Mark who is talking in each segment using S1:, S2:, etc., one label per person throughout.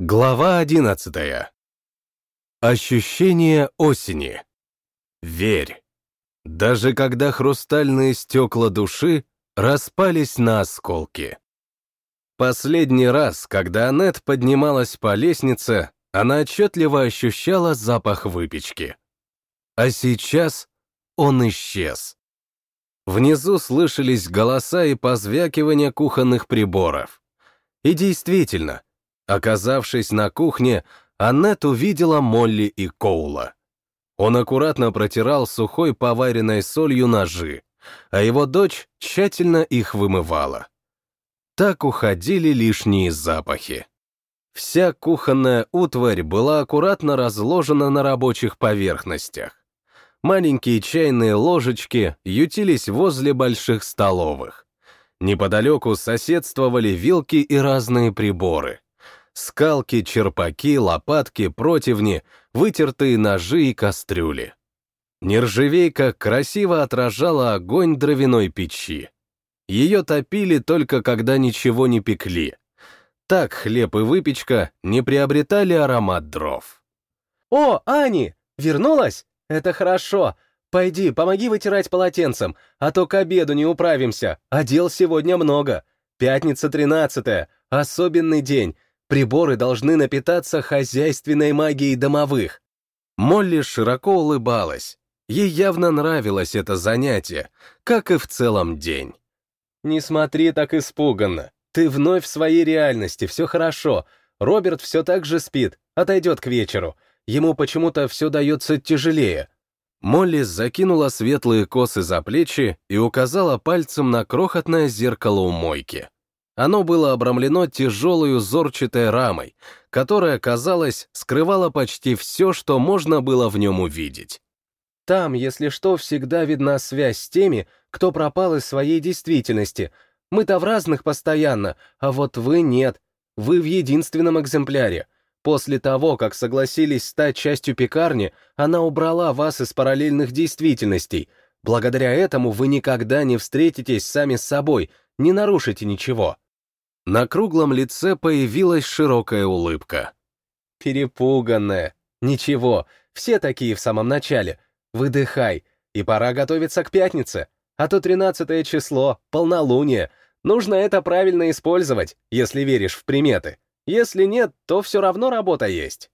S1: Глава одиннадцатая. Ощущение осени. Верь. Даже когда хрустальные стекла души распались на осколки. Последний раз, когда Аннет поднималась по лестнице, она отчетливо ощущала запах выпечки. А сейчас он исчез. Внизу слышались голоса и позвякивание кухонных приборов. И действительно, оказавшись на кухне, Аннет увидела Молли и Коула. Он аккуратно протирал сухой поваренной солью ножи, а его дочь тщательно их вымывала. Так уходили лишние запахи. Вся кухонная утварь была аккуратно разложена на рабочих поверхностях. Маленькие чайные ложечки ютились возле больших столовых. Неподалеку соседствовали вилки и разные приборы. Скалки, черпаки, лопатки, противни, вытертые ножи и кастрюли. Нержавейка красиво отражала огонь дровяной печи. Ее топили только когда ничего не пекли. Так хлеб и выпечка не приобретали аромат дров.
S2: «О, Ани, вернулась?» «Это хорошо. Пойди, помоги вытирать полотенцем, а то к обеду не управимся, а дел сегодня много. Пятница тринадцатая, особенный день. Приборы должны напитаться хозяйственной магией домовых».
S1: Молли широко улыбалась. Ей явно нравилось это занятие, как и в целом день.
S2: «Не смотри так испуганно. Ты вновь в своей реальности, все хорошо. Роберт все так же спит, отойдет к вечеру ему почему-то все дается тяжелее.
S1: Молли закинула светлые косы за плечи и указала пальцем на крохотное зеркало у мойки. Оно было обрамлено тяжелой узорчатой рамой, которая, казалось, скрывала почти все, что можно было в нем увидеть.
S2: Там, если что, всегда видна связь с теми, кто пропал из своей действительности. Мы-то в разных постоянно, а вот вы нет. Вы в единственном экземпляре. После того, как согласились стать частью пекарни, она убрала вас из параллельных действительностей. Благодаря этому вы никогда не встретитесь сами с собой, не нарушите ничего.
S1: На круглом лице появилась широкая улыбка.
S2: Перепуганная. Ничего, все такие в самом начале. Выдыхай, и пора готовиться к пятнице. А то тринадцатое число, полнолуние. Нужно это правильно использовать, если веришь в приметы. Если нет, то все равно работа есть.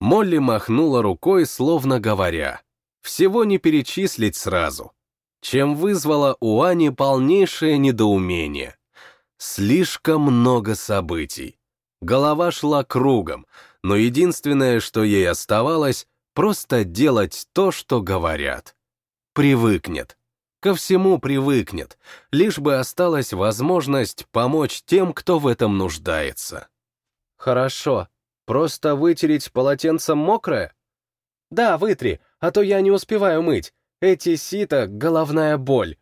S1: Молли махнула рукой, словно говоря. Всего не перечислить сразу. Чем вызвало у Ани полнейшее недоумение. Слишком много событий. Голова шла кругом, но единственное, что ей оставалось, просто делать то, что говорят. Привыкнет. Ко всему привыкнет, лишь бы осталась возможность помочь тем, кто в этом нуждается.
S2: «Хорошо. Просто вытереть полотенцем мокрое?» «Да, вытри, а то я не успеваю мыть. Эти сито — головная боль».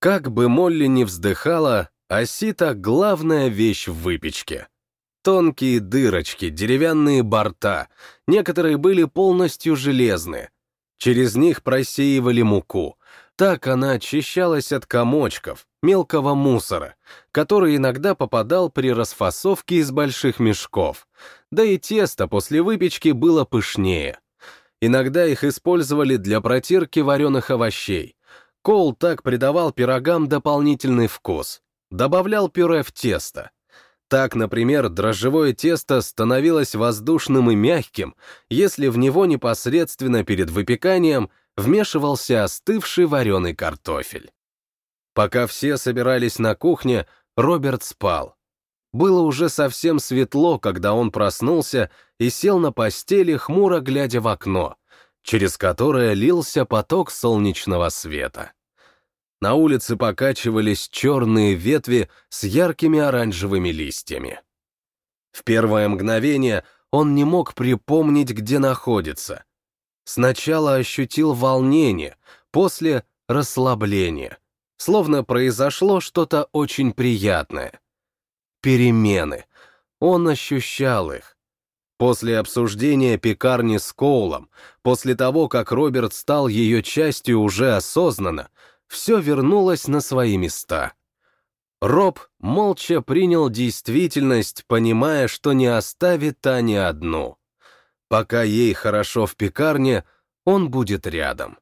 S1: Как бы Молли не вздыхала, а сито — главная вещь в выпечке. Тонкие дырочки, деревянные борта, некоторые были полностью железные. Через них просеивали муку, так она очищалась от комочков, мелкого мусора, который иногда попадал при расфасовке из больших мешков. Да и тесто после выпечки было пышнее. Иногда их использовали для протирки вареных овощей. Кол так придавал пирогам дополнительный вкус. Добавлял пюре в тесто. Так, например, дрожжевое тесто становилось воздушным и мягким, если в него непосредственно перед выпеканием – вмешивался остывший вареный картофель. Пока все собирались на кухне, Роберт спал. Было уже совсем светло, когда он проснулся и сел на постели, хмуро глядя в окно, через которое лился поток солнечного света. На улице покачивались черные ветви с яркими оранжевыми листьями. В первое мгновение он не мог припомнить, где находится — Сначала ощутил волнение, после — расслабление. Словно произошло что-то очень приятное. Перемены. Он ощущал их. После обсуждения пекарни с Коулом, после того, как Роберт стал ее частью уже осознанно, все вернулось на свои места. Роб молча принял действительность, понимая, что не оставит Тани одну. Пока ей хорошо в пекарне, он будет рядом.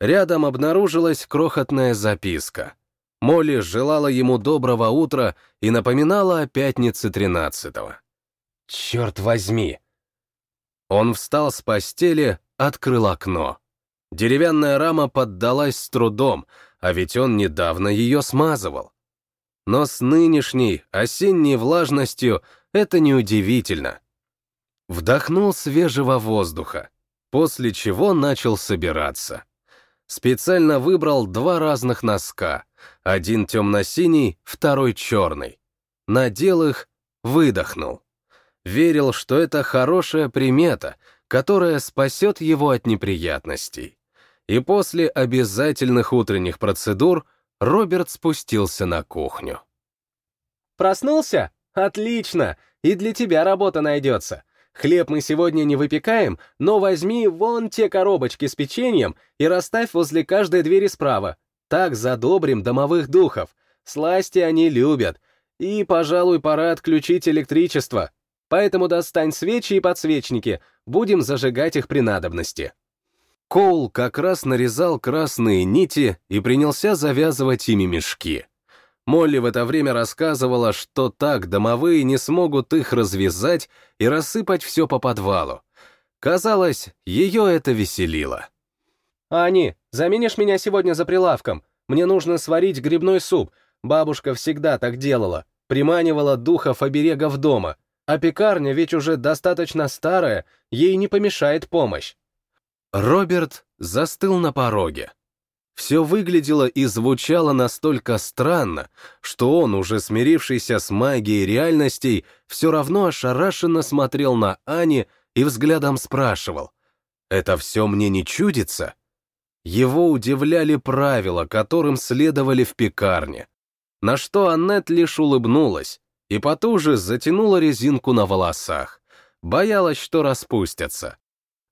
S1: Рядом обнаружилась крохотная записка. Молли желала ему доброго утра и напоминала о пятнице тринадцатого.
S2: «Черт возьми!»
S1: Он встал с постели, открыл окно. Деревянная рама поддалась с трудом, а ведь он недавно ее смазывал. Но с нынешней осенней влажностью это неудивительно. Вдохнул свежего воздуха, после чего начал собираться. Специально выбрал два разных носка, один темно-синий, второй черный. Надел их, выдохнул. Верил, что это хорошая примета, которая спасет его от неприятностей. И после обязательных утренних процедур Роберт спустился на кухню.
S2: «Проснулся? Отлично! И для тебя работа найдется. Хлеб мы сегодня не выпекаем, но возьми вон те коробочки с печеньем и расставь возле каждой двери справа. Так задобрим домовых духов. Сласти они любят. И, пожалуй, пора отключить электричество. Поэтому достань свечи и подсвечники, будем зажигать их при надобности.
S1: Коул как раз нарезал красные нити и принялся завязывать ими мешки. Молли в это время рассказывала, что так домовые не смогут их развязать и рассыпать все по подвалу. Казалось, ее это веселило.
S2: «Ани, заменишь меня сегодня за прилавком? Мне нужно сварить грибной суп. Бабушка всегда так делала. Приманивала духов оберегов дома. А пекарня ведь уже достаточно старая, ей не помешает помощь».
S1: Роберт застыл на пороге. Все выглядело и звучало настолько странно, что он, уже смирившийся с магией реальностей, все равно ошарашенно смотрел на Ани и взглядом спрашивал, «Это все мне не чудится?» Его удивляли правила, которым следовали в пекарне. На что Аннет лишь улыбнулась и потуже затянула резинку на волосах. Боялась, что распустятся.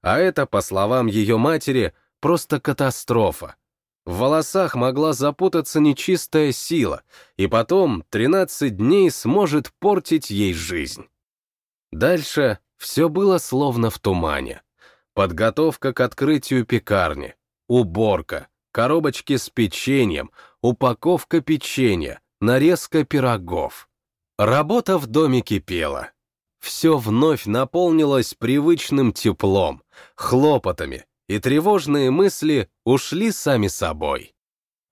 S1: А это, по словам ее матери, просто катастрофа. В волосах могла запутаться нечистая сила, и потом 13 дней сможет портить ей жизнь. Дальше все было словно в тумане. Подготовка к открытию пекарни, уборка, коробочки с печеньем, упаковка печенья, нарезка пирогов. Работа в доме кипела. Все вновь наполнилось привычным теплом, хлопотами, и тревожные мысли ушли сами собой.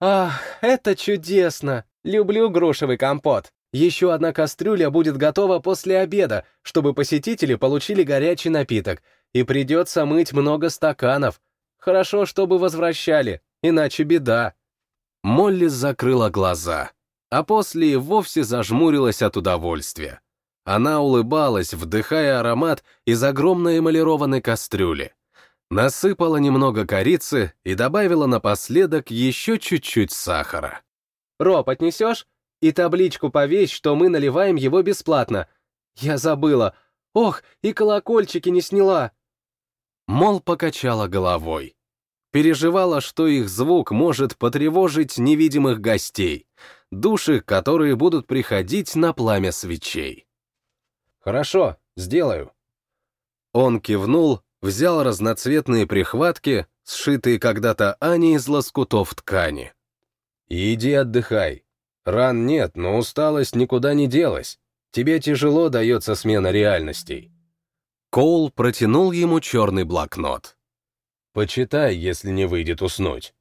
S2: «Ах, это чудесно! Люблю грушевый компот. Еще одна кастрюля будет готова после обеда, чтобы посетители получили горячий напиток, и придется мыть много стаканов. Хорошо, чтобы возвращали, иначе беда».
S1: Молли закрыла глаза, а после и вовсе зажмурилась от удовольствия. Она улыбалась, вдыхая аромат из огромной эмалированной кастрюли. Насыпала немного корицы и добавила напоследок еще чуть-чуть сахара.
S2: «Роб, отнесешь? И табличку повесь, что мы наливаем его бесплатно. Я забыла. Ох, и колокольчики не сняла!»
S1: Мол покачала головой. Переживала, что их звук может потревожить невидимых гостей, души, которые будут приходить на пламя свечей.
S2: «Хорошо, сделаю».
S1: Он кивнул, взял разноцветные прихватки, сшитые когда-то Аней из лоскутов ткани.
S2: «Иди отдыхай. Ран нет, но усталость никуда не делась. Тебе тяжело дается смена реальностей».
S1: Коул протянул ему черный блокнот.
S2: «Почитай, если не выйдет уснуть».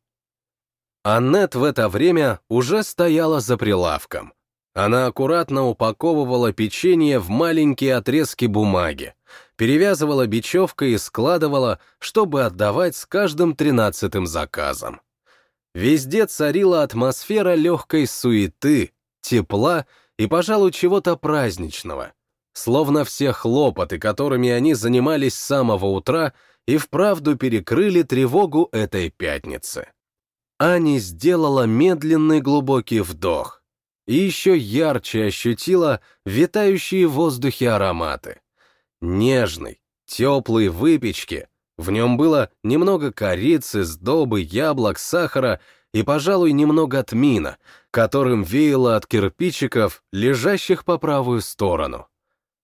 S1: Аннет в это время уже стояла за прилавком. Она аккуратно упаковывала печенье в маленькие отрезки бумаги, перевязывала бечевкой и складывала, чтобы отдавать с каждым тринадцатым заказом. Везде царила атмосфера легкой суеты, тепла и, пожалуй, чего-то праздничного. Словно все хлопоты, которыми они занимались с самого утра, и вправду перекрыли тревогу этой пятницы. Ани сделала медленный глубокий вдох и еще ярче ощутила витающие в воздухе ароматы нежный, теплый выпечки. В нем было немного корицы, сдобы, яблок, сахара и, пожалуй, немного тмина, которым веяло от кирпичиков, лежащих по правую сторону.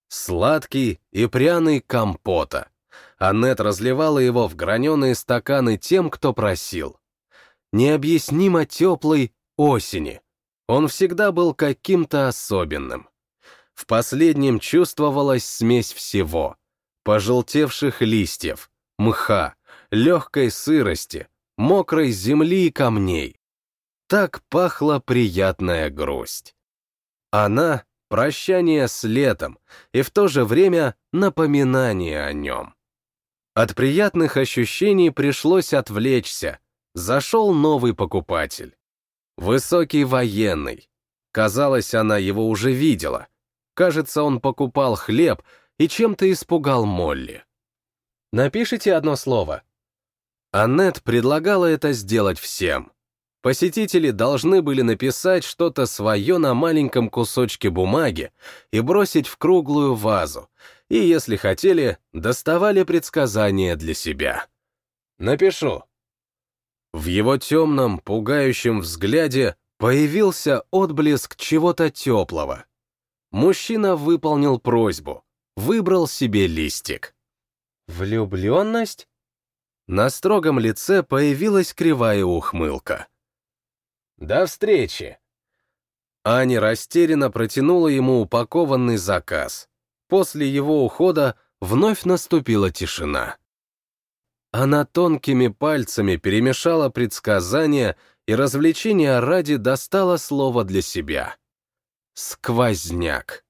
S1: Сладкий и пряный компота. Аннет разливала его в граненые стаканы тем, кто просил. Необъяснимо теплой осени. Он всегда был каким-то особенным. В последнем чувствовалась смесь всего. Пожелтевших листьев, мха, легкой сырости, мокрой земли и камней. Так пахла приятная грусть. Она — прощание с летом и в то же время напоминание о нем. От приятных ощущений пришлось отвлечься. Зашел новый покупатель. Высокий военный. Казалось, она его уже видела. Кажется, он покупал хлеб и чем-то испугал Молли.
S2: «Напишите одно слово».
S1: Аннет предлагала это сделать всем. Посетители должны были написать что-то свое на маленьком кусочке бумаги и бросить в круглую вазу, и, если хотели, доставали предсказания для себя.
S2: «Напишу».
S1: В его темном, пугающем взгляде появился отблеск чего-то теплого. Мужчина выполнил просьбу, выбрал себе листик.
S2: «Влюбленность?»
S1: На строгом лице появилась кривая ухмылка.
S2: «До встречи!»
S1: Аня растерянно протянула ему упакованный заказ. После его ухода вновь наступила тишина. Она тонкими пальцами перемешала предсказания и развлечения ради достала слово для себя. Сквозняк.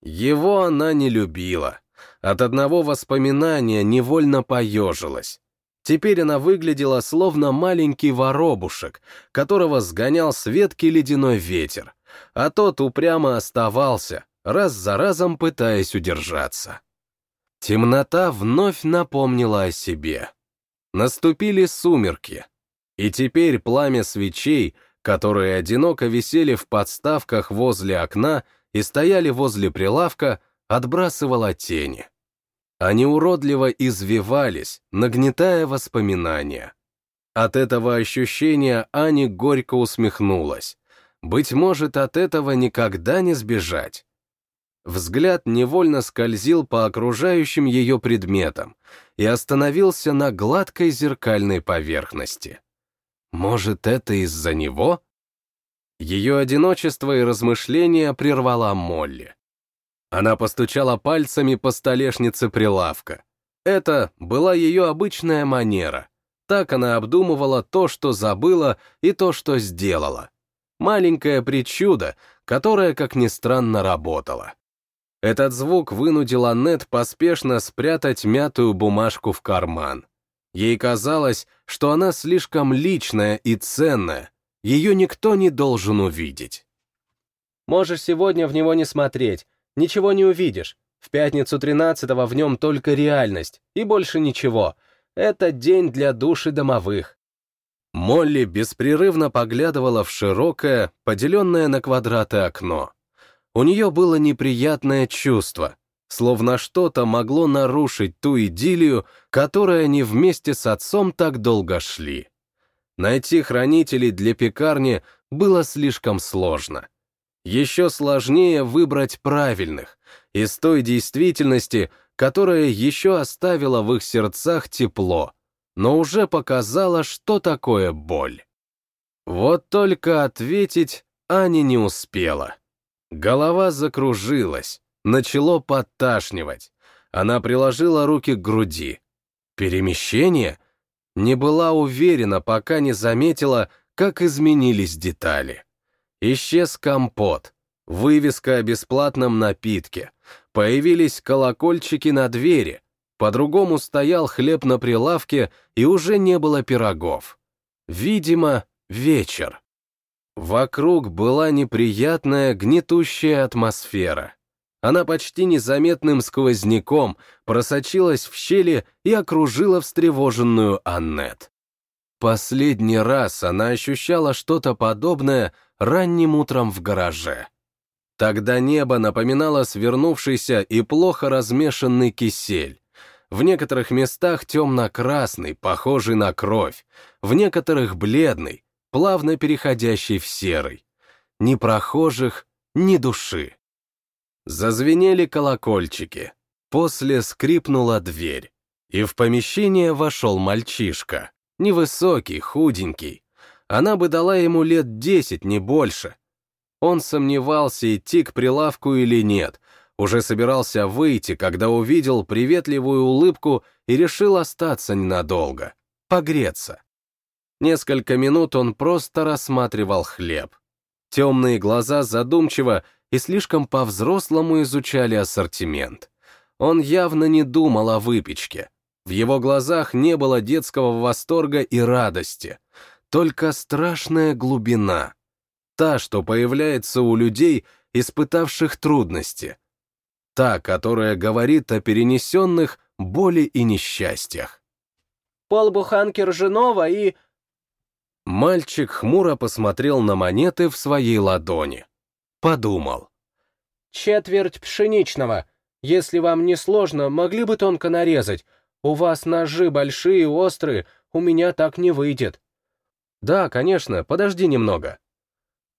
S1: Его она не любила. От одного воспоминания невольно поежилась. Теперь она выглядела словно маленький воробушек, которого сгонял с ветки ледяной ветер, а тот упрямо оставался, раз за разом пытаясь удержаться. Темнота вновь напомнила о себе. Наступили сумерки, и теперь пламя свечей, которые одиноко висели в подставках возле окна и стояли возле прилавка, отбрасывало тени. Они уродливо извивались, нагнетая воспоминания. От этого ощущения Ани горько усмехнулась. Быть может, от этого никогда не сбежать. Взгляд невольно скользил по окружающим ее предметам и остановился на гладкой зеркальной поверхности. Может, это из-за него? Ее одиночество и размышления прервала Молли. Она постучала пальцами по столешнице прилавка. Это была ее обычная манера. Так она обдумывала то, что забыла, и то, что сделала. Маленькое причудо, которое, как ни странно, работало. Этот звук вынудил Аннет поспешно спрятать мятую бумажку в карман. Ей казалось, что она слишком личная и ценная, ее никто не должен увидеть.
S2: «Можешь сегодня в него не смотреть, Ничего не увидишь. В пятницу 13-го в нем только реальность, и больше ничего. Это день для души домовых.
S1: Молли беспрерывно поглядывала в широкое, поделенное на квадраты окно. У нее было неприятное чувство, словно что-то могло нарушить ту идиллию, которой они вместе с отцом так долго шли. Найти хранителей для пекарни было слишком сложно. Еще сложнее выбрать правильных, из той действительности, которая еще оставила в их сердцах тепло, но уже показала, что такое боль. Вот только ответить Аня не успела. Голова закружилась, начало подташнивать. Она приложила руки к груди. Перемещение? Не была уверена, пока не заметила, как изменились детали. Исчез компот, вывеска о бесплатном напитке, появились колокольчики на двери, по-другому стоял хлеб на прилавке и уже не было пирогов. Видимо, вечер. Вокруг была неприятная гнетущая атмосфера. Она почти незаметным сквозняком просочилась в щели и окружила встревоженную Аннет. Последний раз она ощущала что-то подобное ранним утром в гараже. Тогда небо напоминало свернувшийся и плохо размешанный кисель. В некоторых местах темно-красный, похожий на кровь, в некоторых бледный, плавно переходящий в серый. Ни прохожих, ни души. Зазвенели колокольчики. После скрипнула дверь. И в помещение вошел мальчишка. Невысокий, худенький. Она бы дала ему лет десять, не больше. Он сомневался, идти к прилавку или нет. Уже собирался выйти, когда увидел приветливую улыбку и решил остаться ненадолго. Погреться. Несколько минут он просто рассматривал хлеб. Темные глаза задумчиво и слишком по-взрослому изучали ассортимент. Он явно не думал о выпечке. В его глазах не было детского восторга и радости, только страшная глубина. Та, что появляется у людей, испытавших трудности. Та, которая говорит о перенесенных боли и несчастьях.
S2: «Полбуханки ржаного и...»
S1: Мальчик хмуро посмотрел на монеты в своей ладони. Подумал.
S2: «Четверть пшеничного. Если вам не сложно, могли бы тонко нарезать. У вас ножи большие, острые, у меня так не выйдет». «Да, конечно, подожди немного».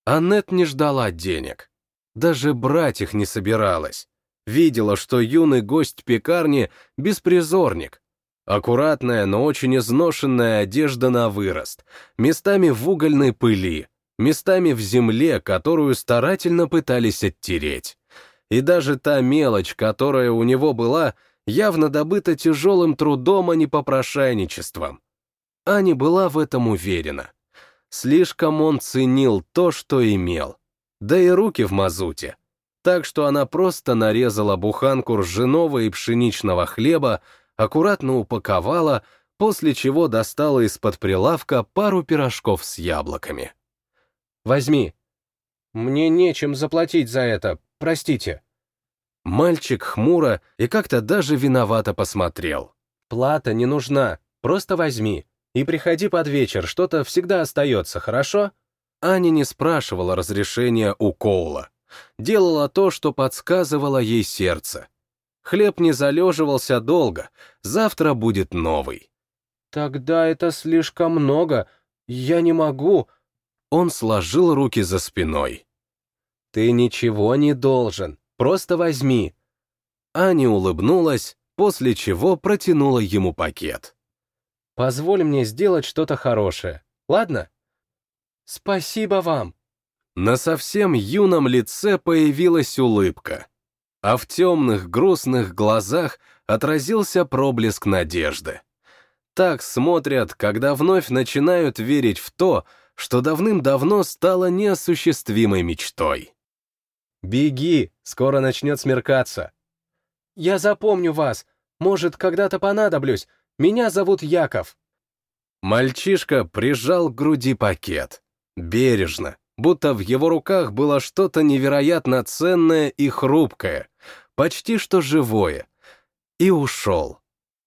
S2: Аннет не ждала денег. Даже брать их не собиралась. Видела, что юный гость пекарни — беспризорник. Аккуратная, но очень изношенная одежда на вырост, местами в угольной пыли, местами в земле, которую старательно пытались оттереть. И даже та мелочь, которая у него была, явно добыта тяжелым трудом, а не попрошайничеством. Аня была в этом уверена. Слишком он ценил то, что имел. Да и руки в мазуте. Так что она просто нарезала буханку ржаного и пшеничного хлеба, аккуратно упаковала, после чего достала из-под прилавка пару пирожков с яблоками. «Возьми. Мне нечем заплатить за это, простите». Мальчик хмуро и как-то даже виновато посмотрел. «Плата не нужна, просто возьми. И приходи под вечер, что-то всегда остается, хорошо?» Аня не спрашивала разрешения у Коула. Делала то, что подсказывало ей сердце. Хлеб не залеживался долго, завтра будет новый. «Тогда это слишком много, я не могу...» Он сложил руки за спиной. «Ты ничего не должен, просто возьми». Аня улыбнулась, после чего протянула ему пакет. «Позволь мне сделать что-то хорошее, ладно?» «Спасибо вам!» На совсем юном лице появилась улыбка, а в темных грустных глазах отразился проблеск надежды. Так смотрят, когда вновь начинают верить в то, что давным-давно стало неосуществимой мечтой. «Беги, скоро начнет смеркаться». «Я запомню вас. Может, когда-то понадоблюсь. Меня зовут Яков». Мальчишка прижал к груди пакет. Бережно, будто в его руках было что-то невероятно ценное и хрупкое, почти что живое, и ушел.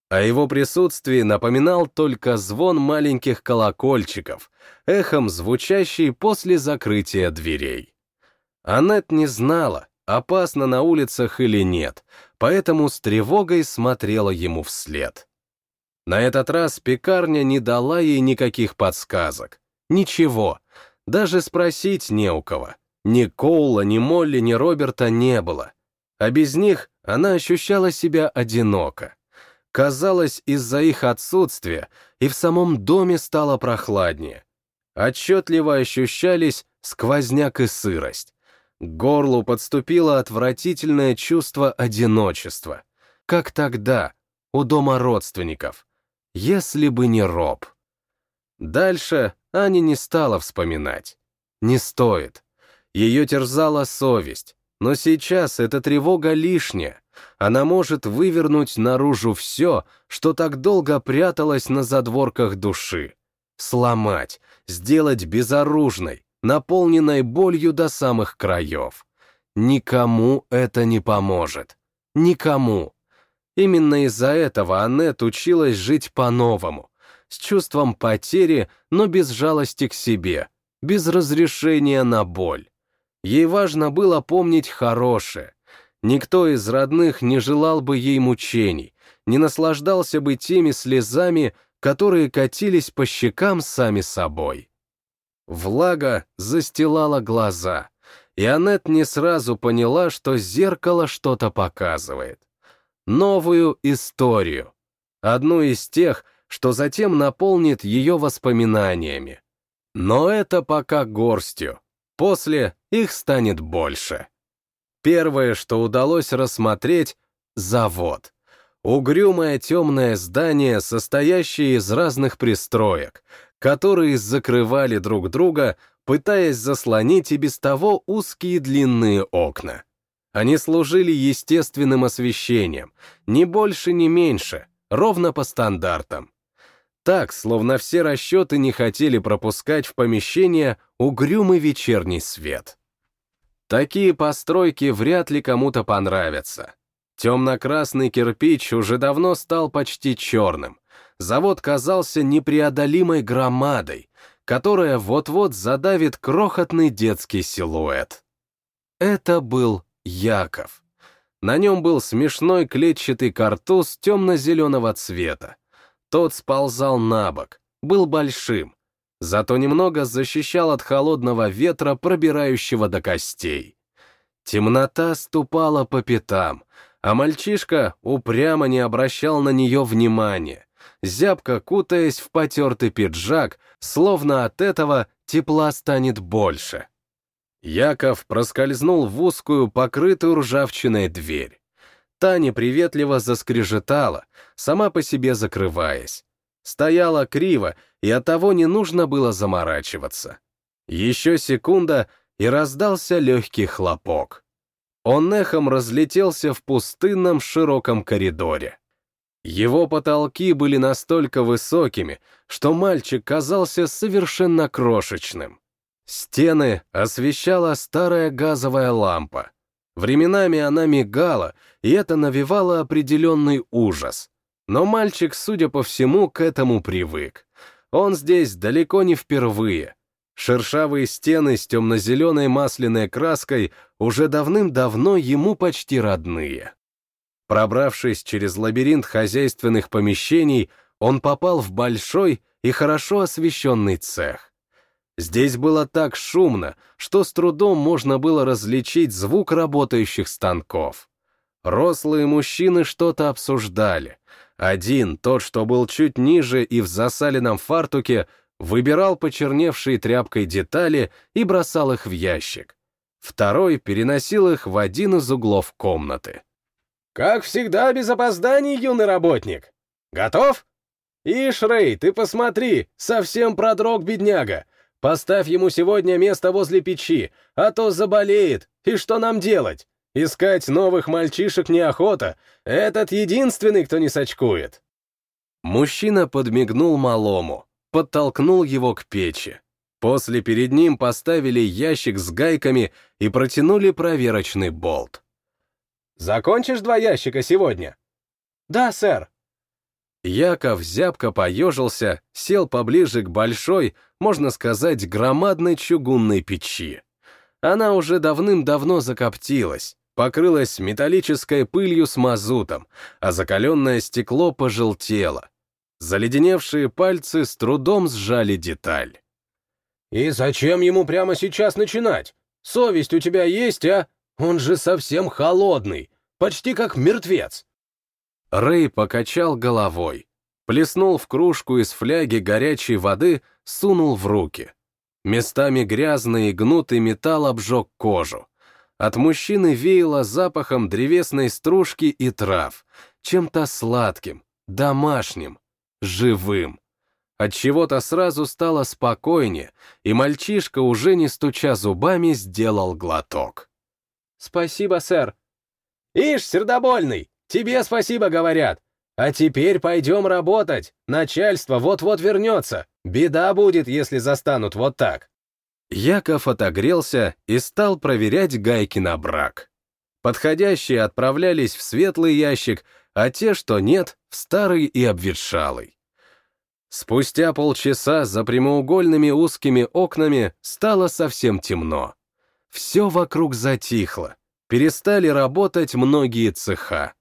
S2: О его присутствии напоминал только звон маленьких колокольчиков, эхом звучащий после закрытия дверей. Аннет не знала, опасно на улицах или нет, поэтому с тревогой смотрела ему вслед. На этот раз пекарня не дала ей никаких подсказок. Ничего, даже спросить не у кого. Ни Коула, ни Молли, ни Роберта не было. А без них она ощущала себя одиноко. Казалось, из-за их отсутствия и в самом доме стало прохладнее. Отчетливо ощущались сквозняк и сырость. К горлу подступило отвратительное чувство одиночества. Как тогда, у дома родственников. Если бы не Роб. Дальше Аня не стала вспоминать. Не стоит. Ее терзала совесть. Но сейчас эта тревога лишняя. Она может вывернуть наружу все, что так долго пряталось на задворках души. Сломать, сделать безоружной, наполненной болью до самых краев. Никому это не поможет. Никому. Именно из-за этого Аннет училась жить по-новому, с чувством потери, но без жалости к себе, без разрешения на боль. Ей важно было помнить хорошее. Никто из родных не желал бы ей мучений, не наслаждался бы теми слезами, которые катились по щекам сами собой.
S1: Влага застилала глаза, и Аннет не сразу поняла, что зеркало что-то показывает. Новую историю. Одну из тех, что затем наполнит ее воспоминаниями. Но это пока горстью. После их станет больше. Первое, что удалось рассмотреть — завод. Угрюмое темное здание, состоящее из разных пристроек, которые закрывали друг друга, пытаясь заслонить и без того узкие длинные окна. Они служили естественным освещением, ни больше, ни меньше, ровно по стандартам. Так, словно все расчеты не хотели пропускать в помещение угрюмый вечерний свет. Такие постройки вряд ли кому-то понравятся. Темно-красный кирпич уже давно стал почти черным. Завод казался непреодолимой громадой, которая вот-вот задавит крохотный детский силуэт. Это был Яков. На нем был смешной клетчатый картуз темно-зеленого цвета. Тот сползал на бок, был большим, зато немного защищал от холодного ветра, пробирающего до костей. Темнота ступала по пятам, а мальчишка упрямо не обращал на нее внимания, зябко кутаясь в потертый пиджак, словно от этого тепла станет больше. Яков проскользнул в узкую, покрытую ржавчиной дверь. Та неприветливо заскрежетала, сама по себе закрываясь. Стояла криво, и оттого не нужно было заморачиваться. Еще секунда, и раздался легкий хлопок. Он эхом разлетелся в пустынном широком коридоре. Его потолки были настолько высокими, что мальчик казался совершенно крошечным. Стены освещала старая газовая лампа. Временами она мигала, и это навевало определенный ужас. Но мальчик, судя по всему, к этому привык. Он здесь далеко не впервые. Шершавые стены с темно-зеленой масляной краской уже давным-давно ему почти родные. Пробравшись через лабиринт хозяйственных помещений, он попал в большой и хорошо освещенный цех. Здесь было так шумно, что с трудом можно было различить звук работающих станков. Рослые мужчины что-то обсуждали. Один, тот, что был чуть ниже и в засаленном фартуке, выбирал почерневшие тряпкой детали и бросал их в ящик. Второй переносил их в один из углов комнаты.
S2: «Как всегда, без опозданий, юный работник. Готов? Ишь, Рэй, ты посмотри, совсем продрог бедняга. Поставь ему сегодня место возле печи, а то заболеет. И что нам делать? Искать новых мальчишек неохота. Этот единственный, кто не сочкует».
S1: Мужчина подмигнул малому, подтолкнул его к печи. После перед ним поставили ящик с гайками и протянули проверочный болт.
S2: Закончишь два ящика сегодня? Да, сэр.
S1: Яков зябко поежился, сел поближе к большой, можно сказать, громадной чугунной печи. Она уже давным-давно закоптилась, покрылась металлической пылью с мазутом, а закаленное стекло пожелтело. Заледеневшие пальцы с трудом сжали деталь.
S2: «И зачем ему прямо сейчас начинать? Совесть у тебя есть, а? Он же совсем холодный, почти как мертвец.
S1: Рэй покачал головой, плеснул в кружку из фляги горячей воды, сунул в руки. Местами грязный и гнутый металл обжег кожу. От мужчины веяло запахом древесной стружки и трав, чем-то сладким, домашним, живым. От чего-то сразу стало спокойнее, и мальчишка, уже не стуча зубами, сделал глоток.
S2: «Спасибо, сэр». «Ишь, сердобольный, тебе спасибо говорят. А теперь пойдем работать. Начальство вот-вот вернется. Беда будет, если застанут вот так».
S1: Яков отогрелся и стал проверять гайки на брак. Подходящие отправлялись в светлый ящик, а те, что нет, в старый и обветшалый. Спустя полчаса за прямоугольными узкими окнами стало совсем темно. Все вокруг затихло. Перестали работать многие цеха.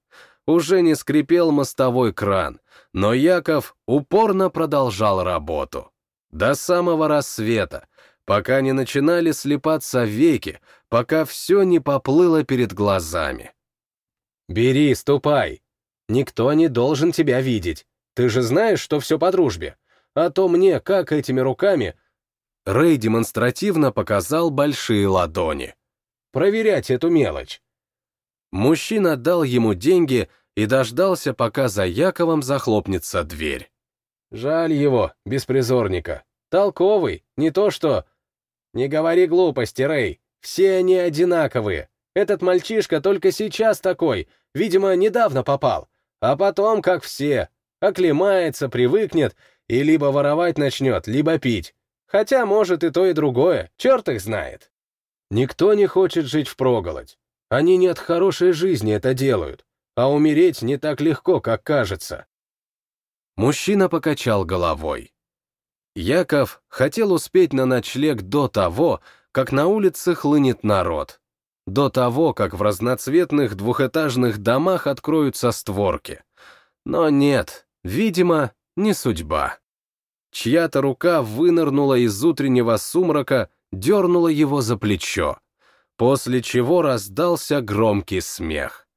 S1: Уже не скрипел мостовой кран, но Яков упорно продолжал работу. До самого рассвета, пока не начинали слепаться веки, пока все не поплыло перед глазами.
S2: «Бери, ступай. Никто не должен тебя видеть. Ты же знаешь, что все по дружбе. А то мне, как этими руками...»
S1: Рэй демонстративно показал большие ладони.
S2: «Проверять эту мелочь».
S1: Мужчина дал ему деньги и дождался, пока за Яковом захлопнется дверь.
S2: «Жаль его, беспризорника. Толковый, не то что...» «Не говори глупости, Рэй. Все они одинаковые. Этот мальчишка только сейчас такой, видимо, недавно попал. А потом, как все, оклемается, привыкнет и либо воровать начнет, либо пить. Хотя, может, и то, и другое, черт их знает. Никто не хочет жить впроголодь. Они не от хорошей жизни это делают, а умереть не так легко, как кажется.
S1: Мужчина покачал головой. Яков хотел успеть на ночлег до того, как на улице хлынет народ. До того, как в разноцветных двухэтажных домах откроются створки. Но нет, видимо, не судьба. Чья-то рука вынырнула из утреннего сумрака, дернула его за плечо, после чего раздался громкий смех.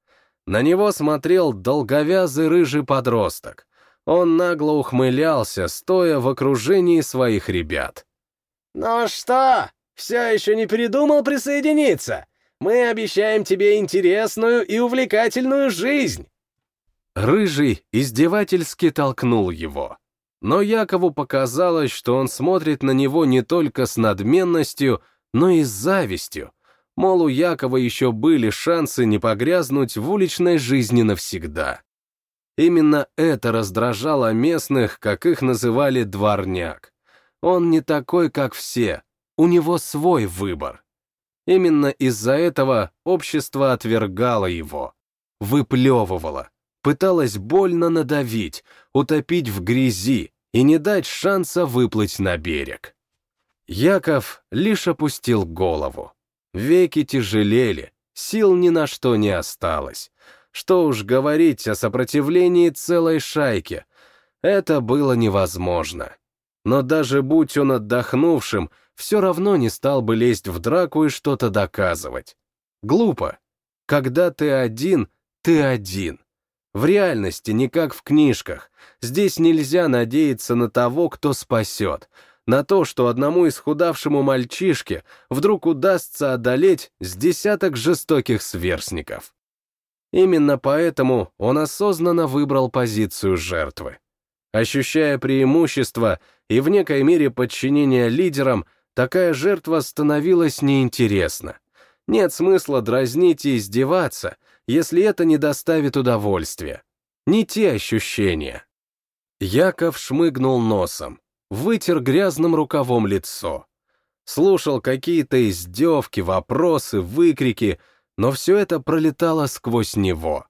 S1: На него смотрел долговязый рыжий подросток. Он нагло ухмылялся, стоя в окружении своих ребят.
S3: «Ну что, все еще не передумал присоединиться? Мы обещаем тебе интересную и увлекательную жизнь!»
S1: Рыжий издевательски толкнул его. Но Якову показалось, что он смотрит на него не только с надменностью, но и с завистью. Мол, у Якова еще были шансы не погрязнуть в уличной жизни навсегда. Именно это раздражало местных, как их называли, дворняк. Он не такой, как все, у него свой выбор. Именно из-за этого общество отвергало его, выплевывало, пыталось больно надавить, утопить в грязи и не дать шанса выплыть на берег. Яков лишь опустил голову. Веки тяжелели, сил ни на что не осталось. Что уж говорить о сопротивлении целой шайки. Это было невозможно. Но даже будь он отдохнувшим, все равно не стал бы лезть в драку и что-то доказывать. Глупо. Когда ты один, ты один. В реальности не как в книжках. Здесь нельзя надеяться на того, кто спасет, на то, что одному исхудавшему мальчишке вдруг удастся одолеть с десяток жестоких сверстников. Именно поэтому он осознанно выбрал позицию жертвы. Ощущая преимущество и в некой мере подчинение лидерам, такая жертва становилась неинтересна. Нет смысла дразнить и издеваться, если это не доставит удовольствия. Не те ощущения. Яков шмыгнул носом, вытер грязным рукавом лицо. Слушал какие-то издевки, вопросы, выкрики, но все это пролетало сквозь него.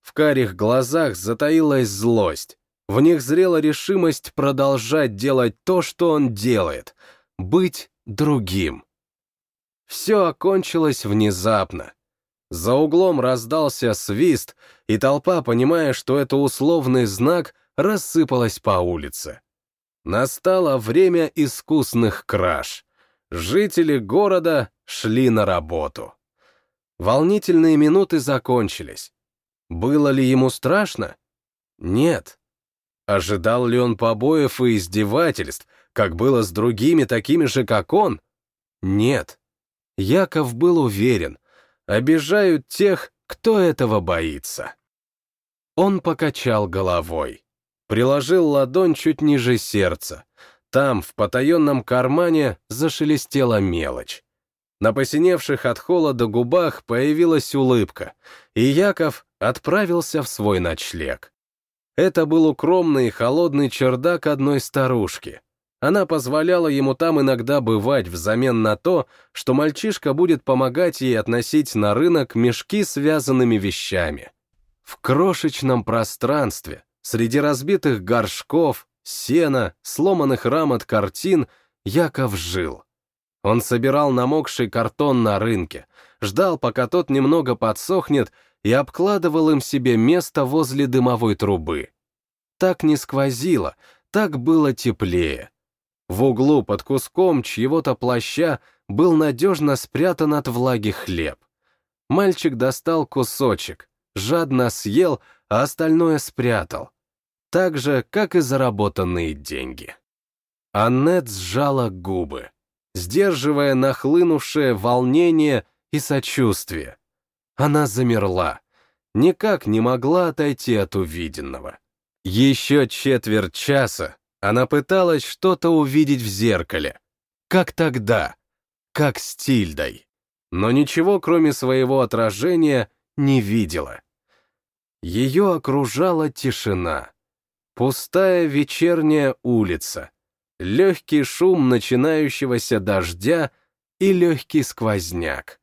S1: В карих глазах затаилась злость. В них зрела решимость продолжать делать то, что он делает, быть другим. Все окончилось внезапно. За углом раздался свист, и толпа, понимая, что это условный знак, рассыпалась по улице. Настало время искусных краж. Жители города шли на работу. Волнительные минуты закончились. Было ли ему страшно? Нет. Ожидал ли он побоев и издевательств, как было с другими такими же, как он? Нет. Яков был уверен, обижают тех, кто этого боится. Он покачал головой, приложил ладонь чуть ниже сердца. Там, в потаенном кармане, зашелестела мелочь. На посиневших от холода губах появилась улыбка, и Яков отправился в свой ночлег. Это был укромный и холодный чердак одной старушки. Она позволяла ему там иногда бывать взамен на то, что мальчишка будет помогать ей относить на рынок мешки с вязаными вещами. В крошечном пространстве, среди разбитых горшков, сена, сломанных рам от картин, Яков жил. Он собирал намокший картон на рынке, ждал, пока тот немного подсохнет, и обкладывал им себе место возле дымовой трубы. Так не сквозило, так было теплее. В углу под куском чьего-то плаща был надежно спрятан от влаги хлеб. Мальчик достал кусочек, жадно съел, а остальное спрятал. Так же, как и заработанные деньги. Аннет сжала губы, сдерживая нахлынувшее волнение и сочувствие. Она замерла, никак не могла отойти от увиденного. Еще четверть часа она пыталась что-то увидеть в зеркале. Как тогда, как с Тильдой. Но ничего, кроме своего отражения, не видела. Ее окружала тишина. Пустая вечерняя улица, легкий шум начинающегося дождя и легкий сквозняк.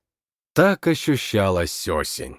S1: Так ощущалась осень.